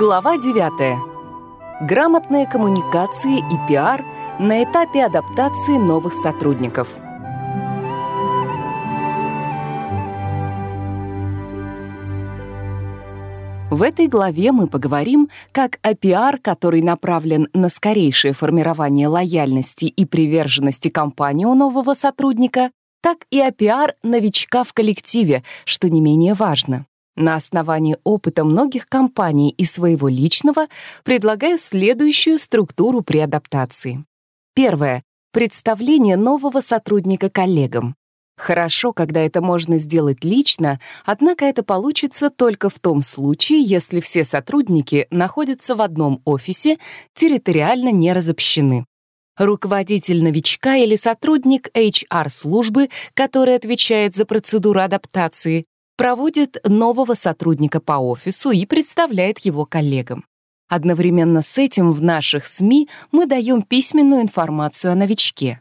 Глава 9. Грамотные коммуникации и пиар на этапе адаптации новых сотрудников. В этой главе мы поговорим как о пиар, который направлен на скорейшее формирование лояльности и приверженности компании у нового сотрудника, так и о пиар новичка в коллективе, что не менее важно. На основании опыта многих компаний и своего личного предлагаю следующую структуру при адаптации. Первое. Представление нового сотрудника коллегам. Хорошо, когда это можно сделать лично, однако это получится только в том случае, если все сотрудники находятся в одном офисе, территориально не разобщены. Руководитель новичка или сотрудник HR-службы, который отвечает за процедуру адаптации, проводит нового сотрудника по офису и представляет его коллегам. Одновременно с этим в наших СМИ мы даем письменную информацию о новичке.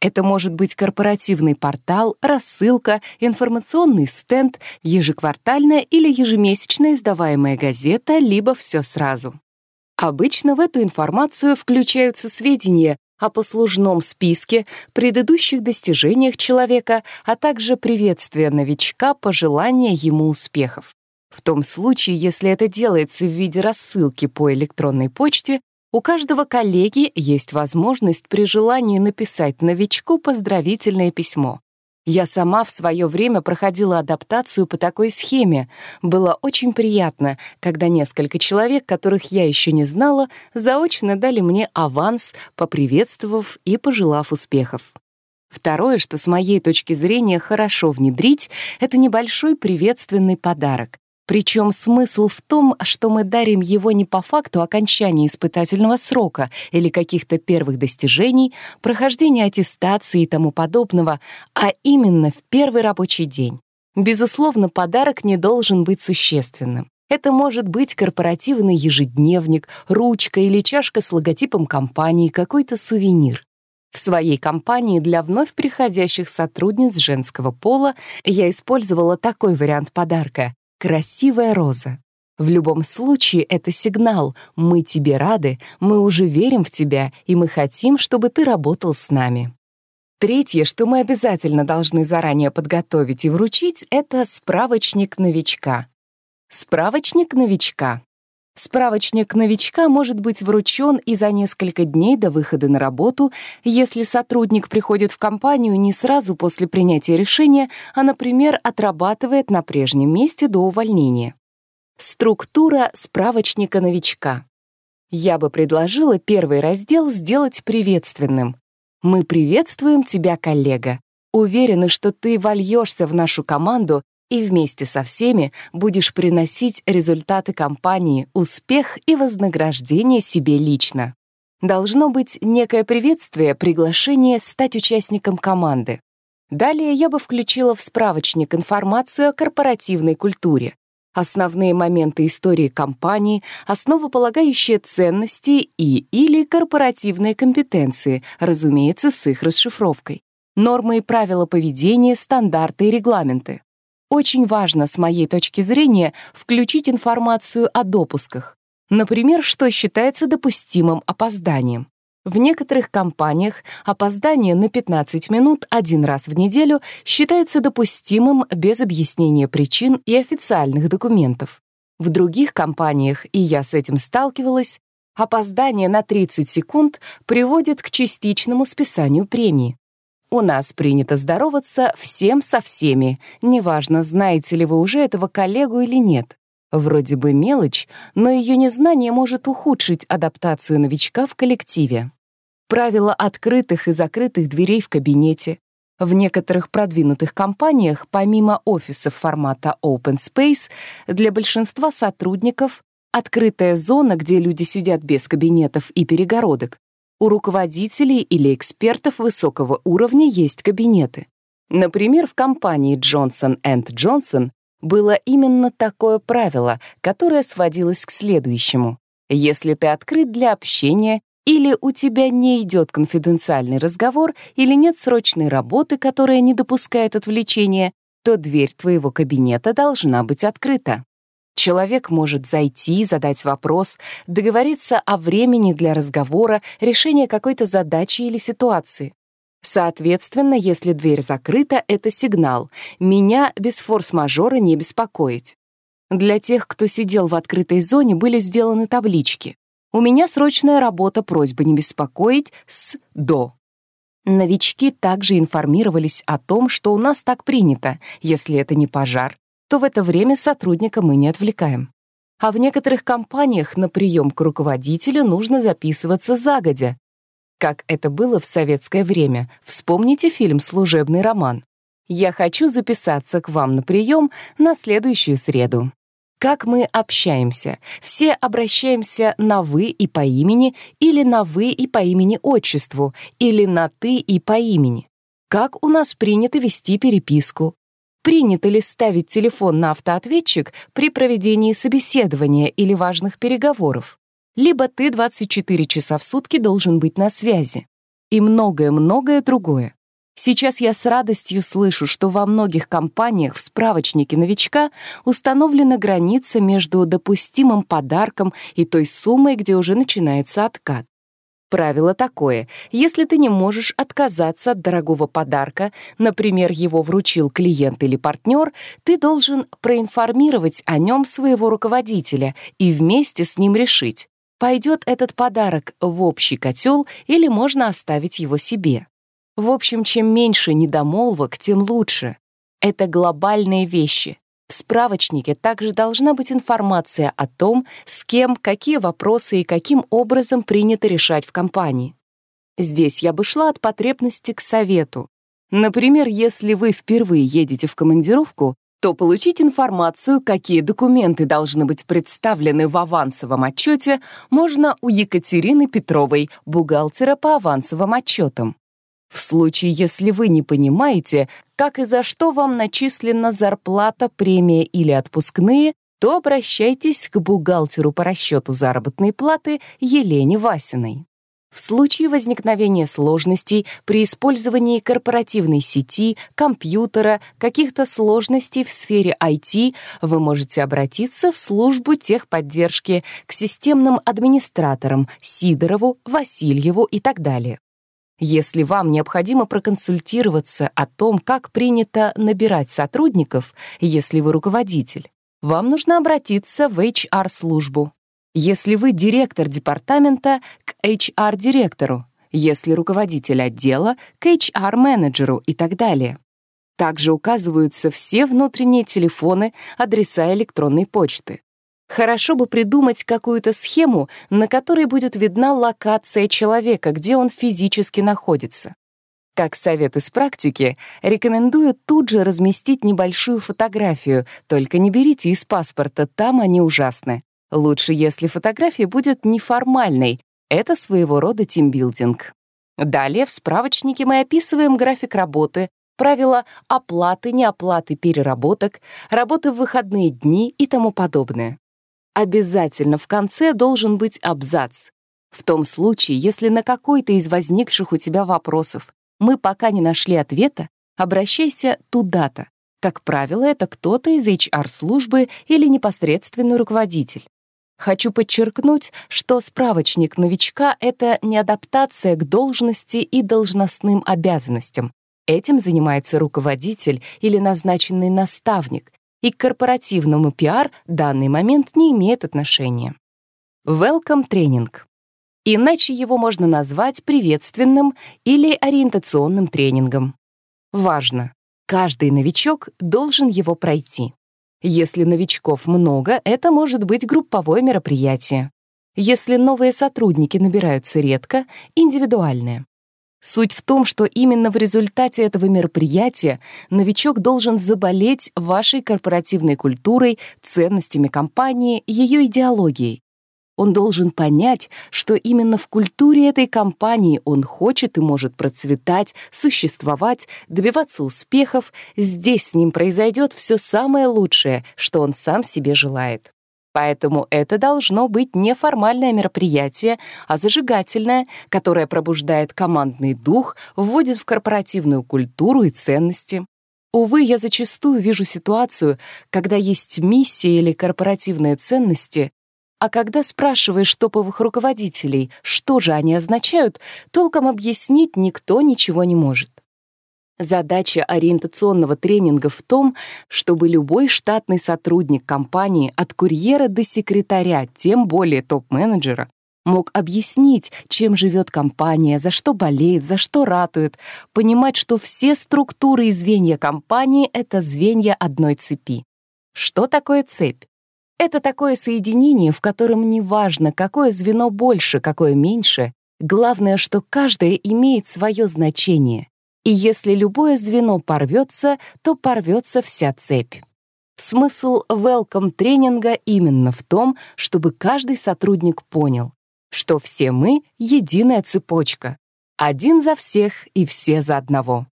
Это может быть корпоративный портал, рассылка, информационный стенд, ежеквартальная или ежемесячная издаваемая газета, либо все сразу. Обычно в эту информацию включаются сведения о послужном списке, предыдущих достижениях человека, а также приветствие новичка, пожелания ему успехов. В том случае, если это делается в виде рассылки по электронной почте, у каждого коллеги есть возможность при желании написать новичку поздравительное письмо. Я сама в свое время проходила адаптацию по такой схеме. Было очень приятно, когда несколько человек, которых я еще не знала, заочно дали мне аванс, поприветствовав и пожелав успехов. Второе, что с моей точки зрения хорошо внедрить, это небольшой приветственный подарок. Причем смысл в том, что мы дарим его не по факту окончания испытательного срока или каких-то первых достижений, прохождения аттестации и тому подобного, а именно в первый рабочий день. Безусловно, подарок не должен быть существенным. Это может быть корпоративный ежедневник, ручка или чашка с логотипом компании, какой-то сувенир. В своей компании для вновь приходящих сотрудниц женского пола я использовала такой вариант подарка красивая роза. В любом случае это сигнал «мы тебе рады», «мы уже верим в тебя» и «мы хотим, чтобы ты работал с нами». Третье, что мы обязательно должны заранее подготовить и вручить, это справочник новичка. Справочник новичка. Справочник новичка может быть вручен и за несколько дней до выхода на работу, если сотрудник приходит в компанию не сразу после принятия решения, а, например, отрабатывает на прежнем месте до увольнения. Структура справочника новичка. Я бы предложила первый раздел сделать приветственным. «Мы приветствуем тебя, коллега. Уверены, что ты вольешься в нашу команду и вместе со всеми будешь приносить результаты компании, успех и вознаграждение себе лично. Должно быть некое приветствие, приглашение стать участником команды. Далее я бы включила в справочник информацию о корпоративной культуре, основные моменты истории компании, основополагающие ценности и или корпоративные компетенции, разумеется, с их расшифровкой, нормы и правила поведения, стандарты и регламенты. Очень важно, с моей точки зрения, включить информацию о допусках. Например, что считается допустимым опозданием. В некоторых компаниях опоздание на 15 минут один раз в неделю считается допустимым без объяснения причин и официальных документов. В других компаниях, и я с этим сталкивалась, опоздание на 30 секунд приводит к частичному списанию премии. У нас принято здороваться всем со всеми, неважно, знаете ли вы уже этого коллегу или нет. Вроде бы мелочь, но ее незнание может ухудшить адаптацию новичка в коллективе. Правила открытых и закрытых дверей в кабинете. В некоторых продвинутых компаниях, помимо офисов формата Open Space, для большинства сотрудников открытая зона, где люди сидят без кабинетов и перегородок, у руководителей или экспертов высокого уровня есть кабинеты. Например, в компании Johnson Johnson было именно такое правило, которое сводилось к следующему. Если ты открыт для общения, или у тебя не идет конфиденциальный разговор, или нет срочной работы, которая не допускает отвлечения, то дверь твоего кабинета должна быть открыта. Человек может зайти, задать вопрос, договориться о времени для разговора, решения какой-то задачи или ситуации. Соответственно, если дверь закрыта, это сигнал. Меня без форс-мажора не беспокоить. Для тех, кто сидел в открытой зоне, были сделаны таблички. У меня срочная работа, просьба не беспокоить с до. Новички также информировались о том, что у нас так принято. Если это не пожар, то в это время сотрудника мы не отвлекаем. А в некоторых компаниях на прием к руководителю нужно записываться загодя. Как это было в советское время, вспомните фильм «Служебный роман». Я хочу записаться к вам на прием на следующую среду. Как мы общаемся? Все обращаемся на «вы» и по имени, или на «вы» и по имени-отчеству, или на «ты» и по имени. Как у нас принято вести переписку? Принято ли ставить телефон на автоответчик при проведении собеседования или важных переговоров? Либо ты 24 часа в сутки должен быть на связи. И многое-многое другое. Сейчас я с радостью слышу, что во многих компаниях в справочнике новичка установлена граница между допустимым подарком и той суммой, где уже начинается откат. Правило такое. Если ты не можешь отказаться от дорогого подарка, например, его вручил клиент или партнер, ты должен проинформировать о нем своего руководителя и вместе с ним решить, пойдет этот подарок в общий котел или можно оставить его себе. В общем, чем меньше недомолвок, тем лучше. Это глобальные вещи. В справочнике также должна быть информация о том, с кем, какие вопросы и каким образом принято решать в компании. Здесь я бы шла от потребности к совету. Например, если вы впервые едете в командировку, то получить информацию, какие документы должны быть представлены в авансовом отчете, можно у Екатерины Петровой, бухгалтера по авансовым отчетам. В случае, если вы не понимаете, как и за что вам начислена зарплата, премия или отпускные, то обращайтесь к бухгалтеру по расчету заработной платы Елене Васиной. В случае возникновения сложностей при использовании корпоративной сети, компьютера, каких-то сложностей в сфере IT, вы можете обратиться в службу техподдержки к системным администраторам Сидорову, Васильеву и так далее. Если вам необходимо проконсультироваться о том, как принято набирать сотрудников, если вы руководитель, вам нужно обратиться в HR-службу. Если вы директор департамента, к HR-директору. Если руководитель отдела, к HR-менеджеру и так далее. Также указываются все внутренние телефоны, адреса электронной почты. Хорошо бы придумать какую-то схему, на которой будет видна локация человека, где он физически находится. Как совет из практики, рекомендую тут же разместить небольшую фотографию, только не берите из паспорта, там они ужасны. Лучше, если фотография будет неформальной, это своего рода тимбилдинг. Далее в справочнике мы описываем график работы, правила оплаты, неоплаты переработок, работы в выходные дни и тому подобное. Обязательно в конце должен быть абзац. В том случае, если на какой-то из возникших у тебя вопросов мы пока не нашли ответа, обращайся туда-то. Как правило, это кто-то из HR-службы или непосредственный руководитель. Хочу подчеркнуть, что справочник новичка — это не адаптация к должности и должностным обязанностям. Этим занимается руководитель или назначенный наставник, и к корпоративному пиар данный момент не имеет отношения. Welcome тренинг. Иначе его можно назвать приветственным или ориентационным тренингом. Важно, каждый новичок должен его пройти. Если новичков много, это может быть групповое мероприятие. Если новые сотрудники набираются редко, индивидуальное. Суть в том, что именно в результате этого мероприятия новичок должен заболеть вашей корпоративной культурой, ценностями компании, ее идеологией. Он должен понять, что именно в культуре этой компании он хочет и может процветать, существовать, добиваться успехов. Здесь с ним произойдет все самое лучшее, что он сам себе желает. Поэтому это должно быть не формальное мероприятие, а зажигательное, которое пробуждает командный дух, вводит в корпоративную культуру и ценности. Увы, я зачастую вижу ситуацию, когда есть миссия или корпоративные ценности, а когда спрашиваешь топовых руководителей, что же они означают, толком объяснить никто ничего не может. Задача ориентационного тренинга в том, чтобы любой штатный сотрудник компании от курьера до секретаря, тем более топ-менеджера, мог объяснить, чем живет компания, за что болеет, за что ратует, понимать, что все структуры и звенья компании — это звенья одной цепи. Что такое цепь? Это такое соединение, в котором не важно, какое звено больше, какое меньше, главное, что каждое имеет свое значение. И если любое звено порвется, то порвется вся цепь. Смысл welcome тренинга именно в том, чтобы каждый сотрудник понял, что все мы — единая цепочка. Один за всех и все за одного.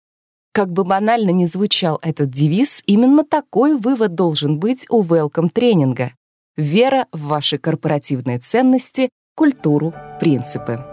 Как бы банально ни звучал этот девиз, именно такой вывод должен быть у welcome тренинга. Вера в ваши корпоративные ценности, культуру, принципы.